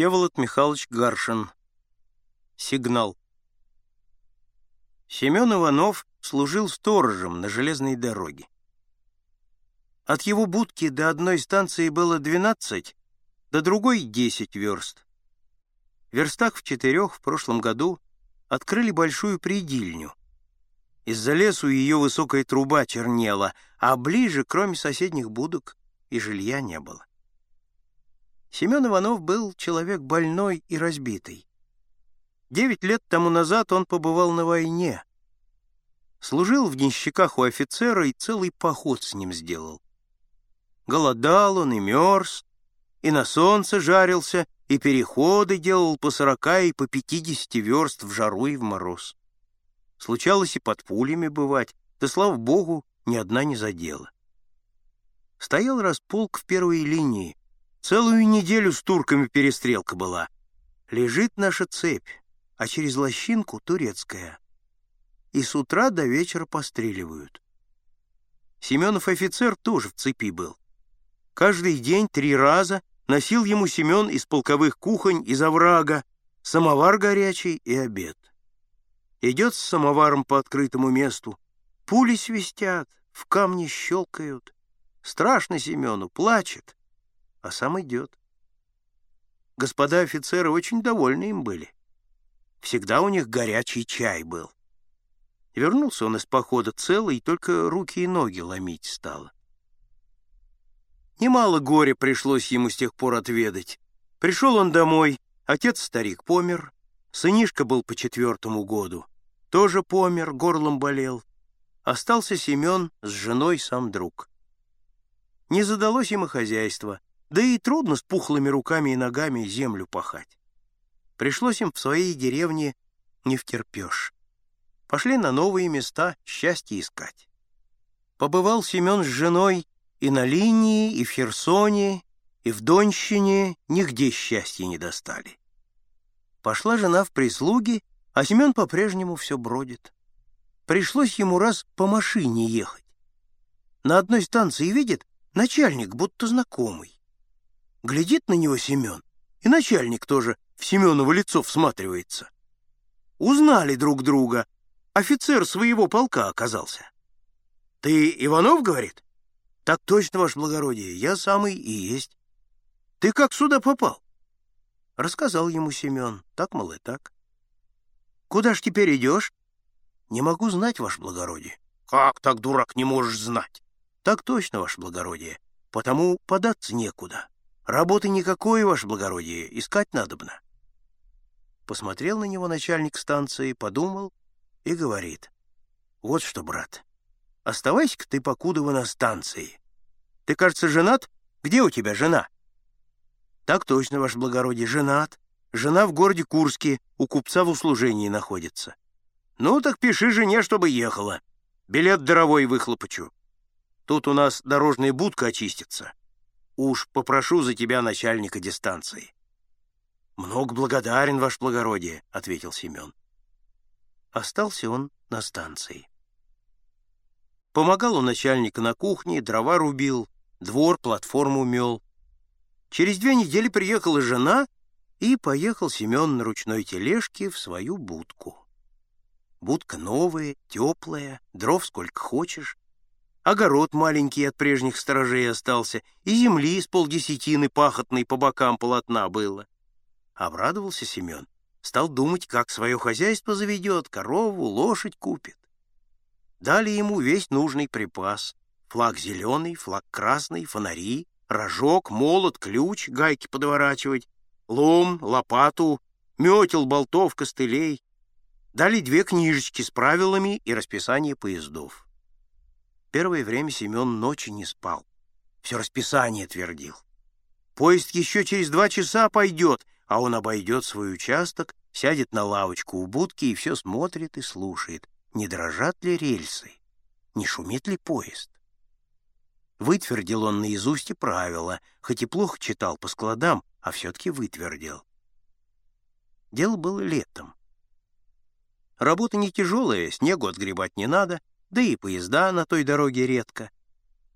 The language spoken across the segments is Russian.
Всеволод Михайлович Гаршин. Сигнал. Семен Иванов служил сторожем на железной дороге. От его будки до одной станции было 12, до другой — 10 верст. В верстах в четырех в прошлом году открыли большую придильню. Из-за лесу ее высокая труба чернела, а ближе, кроме соседних будок, и жилья не было. Семен Иванов был человек больной и разбитый. Девять лет тому назад он побывал на войне. Служил в денщиках у офицера и целый поход с ним сделал. Голодал он и мерз, и на солнце жарился, и переходы делал по сорока и по пятидесяти верст в жару и в мороз. Случалось и под пулями бывать, да, слава богу, ни одна не задела. Стоял раз полк в первой линии, целую неделю с турками перестрелка была. Лежит наша цепь, а через лощинку турецкая. И с утра до вечера постреливают. Семенов офицер тоже в цепи был. Каждый день три раза носил ему Семен из полковых кухонь из оврага самовар горячий и обед. Идет с самоваром по открытому месту, пули свистят, в камни щелкают. Страшно Семену, плачет, а сам идет. Господа офицеры очень довольны им были. Всегда у них горячий чай был. Вернулся он из похода целый, и только руки и ноги ломить стало. Немало горя пришлось ему с тех пор отведать. Пришел он домой, отец-старик помер, сынишка был по четвертому году, тоже помер, горлом болел. Остался Семен с женой сам друг. Не задалось ему хозяйство, да и трудно с пухлыми руками и ногами землю пахать. Пришлось им в своей деревне не втерпешь. Пошли на новые места счастье искать. Побывал Семен с женой и на линии, и в Херсоне, и в Донщине нигде счастья не достали. Пошла жена в прислуги, а Семен по-прежнему все бродит. Пришлось ему раз по машине ехать. На одной станции видит начальник, будто знакомый. Глядит на него Семен, и начальник тоже в Семеново лицо всматривается. Узнали друг друга. Офицер своего полка оказался. «Ты Иванов, — говорит? Так точно, ваше благородие, я самый и есть. Ты как сюда попал? Рассказал ему Семен, так, мол, и так. Куда ж теперь идешь? Не могу знать, ваше благородие. Как так, дурак, не можешь знать? Так точно, ваше благородие, потому податься некуда. Работы никакой, ваше благородие, искать надобно. Посмотрел на него начальник станции, подумал и говорит. Вот что, брат, оставайся-ка ты покудова на станции. Ты, кажется, женат? Где у тебя жена?» «Так точно, ваше благородие, женат. Жена в городе Курске, у купца в услужении находится». «Ну, так пиши жене, чтобы ехала. Билет даровой выхлопочу. Тут у нас дорожная будка очистится. Уж попрошу за тебя начальника дистанции». «Много благодарен, ваше благородие», — ответил Семен. Остался он на станции. Помогал у начальника на кухне, дрова рубил, двор, платформу мел. Через две недели приехала жена, и поехал Семен на ручной тележке в свою будку. Будка новая, теплая, дров сколько хочешь. Огород маленький от прежних сторожей остался, и земли с полдесятины пахотной по бокам полотна было. Обрадовался Семен, стал думать, как свое хозяйство заведет, корову, лошадь купит. Дали ему весь нужный припас, Флаг зеленый, флаг красный, фонари, рожок, молот, ключ, гайки подворачивать, лом, лопату, метел, болтов, костылей. Дали две книжечки с правилами и расписание поездов. Первое время Семен ночи не спал. Все расписание твердил. Поезд еще через два часа пойдет, а он обойдет свой участок, сядет на лавочку у будки и все смотрит и слушает, не дрожат ли рельсы, не шумит ли поезд. Вытвердил он наизусть и правила, хоть и плохо читал по складам, а все-таки вытвердил. Дело было летом. Работа не тяжелая, снегу отгребать не надо, да и поезда на той дороге редко.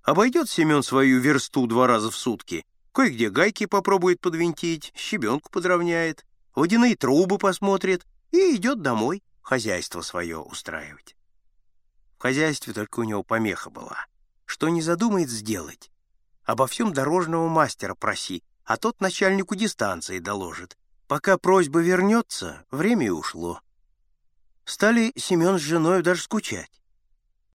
Обойдет Семен свою версту два раза в сутки, Кое-где гайки попробует подвинтить, щебенку подровняет, водяные трубы посмотрит и идет домой хозяйство свое устраивать. В хозяйстве только у него помеха была. Что не задумает сделать, обо всем дорожного мастера проси, а тот начальнику дистанции доложит. Пока просьба вернется, время и ушло. Стали Семен с женой даже скучать.